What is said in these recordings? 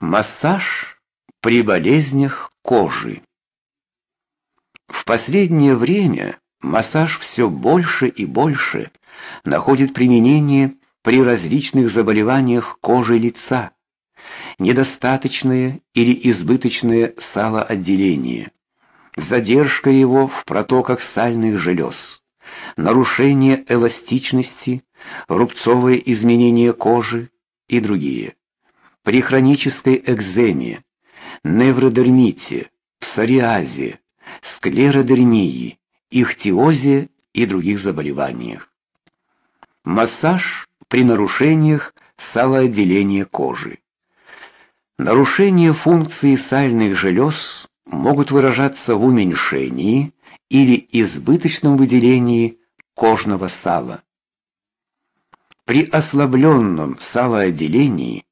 Массаж при болезнях кожи. В последнее время массаж все больше и больше находит применение при различных заболеваниях кожи лица. Недостаточное или избыточное салоотделение, задержка его в протоках сальных желез, нарушение эластичности, рубцовые изменения кожи и другие при хронической экземе, невродермите, псориазе, склеродермии, ихтиозе и других заболеваниях. Массаж при нарушениях салоотделения кожи. Нарушения функции сальных желез могут выражаться в уменьшении или избыточном выделении кожного сала. При ослабленном салоотделении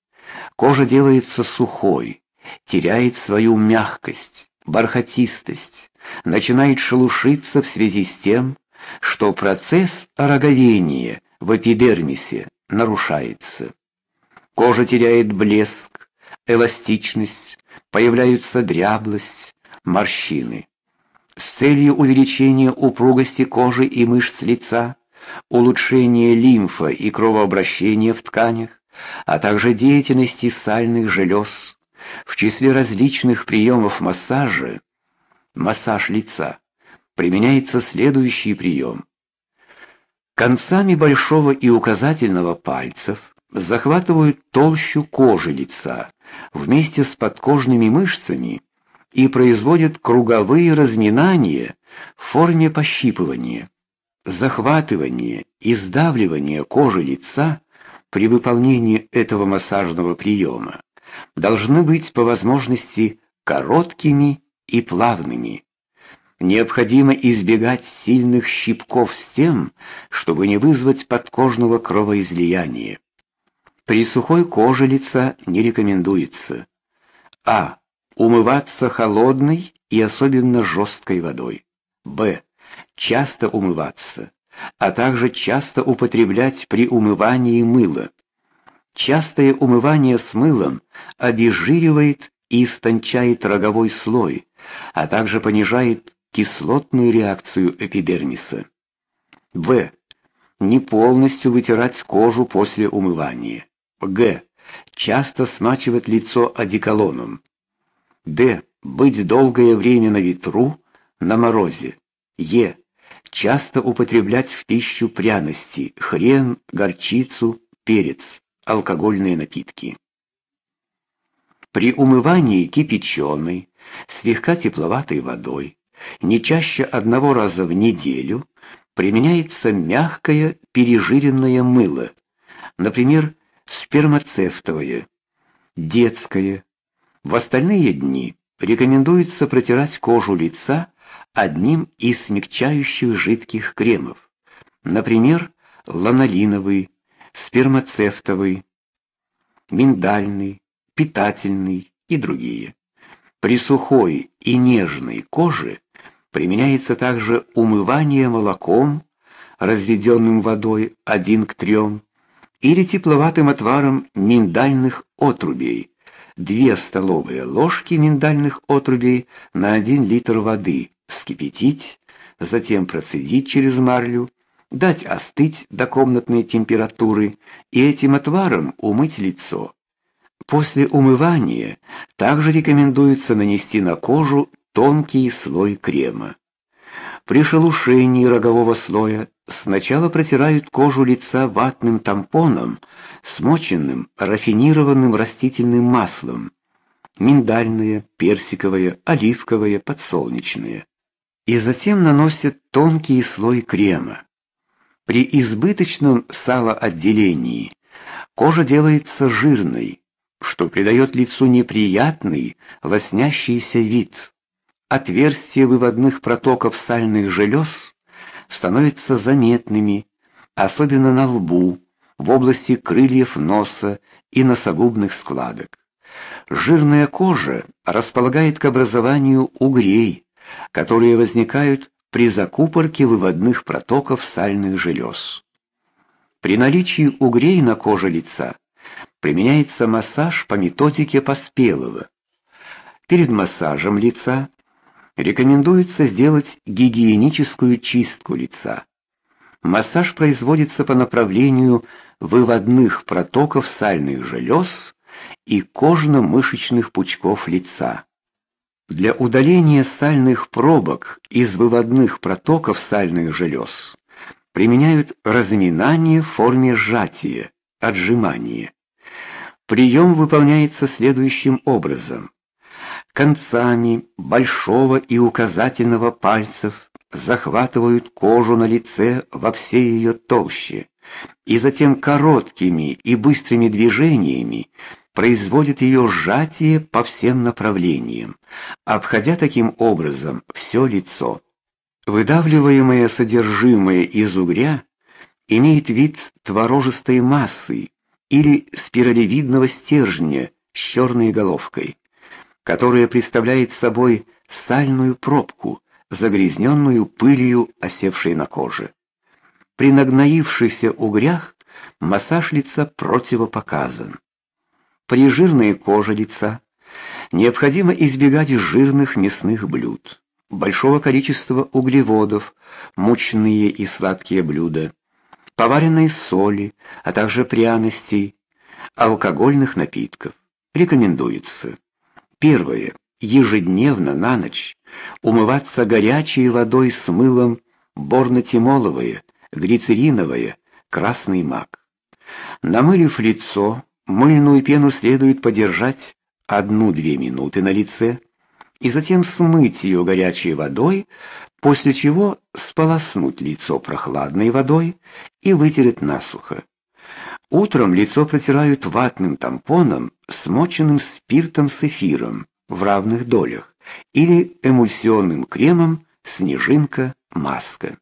Кожа делается сухой, теряет свою мягкость, бархатистость, начинает шелушиться в связи с тем, что процесс ороговения в эпидермисе нарушается. Кожа теряет блеск, эластичность, появляются дряблость, морщины. С целью увеличения упругости кожи и мышц лица, улучшения лимфа и кровообращения в тканях, а также деятельности сальных желез. В числе различных приемов массажа массаж лица применяется следующий прием. Концами большого и указательного пальцев захватывают толщу кожи лица вместе с подкожными мышцами и производят круговые разминания в форме пощипывания. Захватывание и сдавливание кожи лица при выполнении этого массажного приема должны быть по возможности короткими и плавными. Необходимо избегать сильных щипков с тем, чтобы не вызвать подкожного кровоизлияния. При сухой коже лица не рекомендуется а. умываться холодной и особенно жесткой водой. б. часто умываться а также часто употреблять при умывании мыло. Частое умывание с мылом обезжиривает и истончает роговой слой, а также понижает кислотную реакцию эпидермиса. В. Не полностью вытирать кожу после умывания. Г. Часто смачивать лицо одеколоном. Д. Быть долгое время на ветру, на морозе. Е часто употреблять в пищу пряности, хрен, горчицу, перец, алкогольные напитки. При умывании кипяченой, слегка тепловатой водой, не чаще одного раза в неделю, применяется мягкое пережиренное мыло, например, спермацефтовое, детское. В остальные дни рекомендуется протирать кожу лица одним из смягчающих жидких кремов, например, ланолиновый, спермацефтовый, миндальный, питательный и другие. При сухой и нежной коже применяется также умывание молоком, разведенным водой 1 к 3, или тепловатым отваром миндальных отрубей, 2 столовые ложки миндальных отрубей на 1 литр воды вскипятить, затем процедить через марлю, дать остыть до комнатной температуры и этим отваром умыть лицо. После умывания также рекомендуется нанести на кожу тонкий слой крема. При шелушении рогового слоя сначала протирают кожу лица ватным тампоном, смоченным рафинированным растительным маслом: миндальное, персиковое, оливковое, подсолнечное и затем наносят тонкий слой крема. При избыточном салоотделении кожа делается жирной, что придает лицу неприятный, лоснящийся вид. Отверстия выводных протоков сальных желез становятся заметными, особенно на лбу, в области крыльев носа и носогубных складок. Жирная кожа располагает к образованию угрей, которые возникают при закупорке выводных протоков сальных желез. При наличии угрей на коже лица применяется массаж по методике Поспелого. Перед массажем лица рекомендуется сделать гигиеническую чистку лица. Массаж производится по направлению выводных протоков сальных желез и кожно-мышечных пучков лица. Для удаления сальных пробок из выводных протоков сальных желез применяют разминание в форме сжатия, отжимания. Прием выполняется следующим образом. Концами большого и указательного пальцев захватывают кожу на лице во всей ее толще и затем короткими и быстрыми движениями производят ее сжатие по всем направлениям, обходя таким образом все лицо. Выдавливаемое содержимое из угря имеет вид творожистой массы или спиралевидного стержня с черной головкой, которая представляет собой сальную пробку, загрязненную пылью, осевшей на коже. При нагноившихся угрях массаж лица противопоказан. При жирной коже лица необходимо избегать жирных мясных блюд большого количества углеводов, мучные и сладкие блюда, поваренной соли, а также пряностей, алкогольных напитков. Рекомендуется. Первое. Ежедневно на ночь умываться горячей водой с мылом борнотимоловое, глицериновое, красный мак. Намылив лицо, мыльную пену следует подержать одну-две минуты на лице, и затем смыть ее горячей водой, после чего сполоснуть лицо прохладной водой и вытереть насухо. Утром лицо протирают ватным тампоном, смоченным спиртом с эфиром в равных долях или эмульсионным кремом снежинка-маска.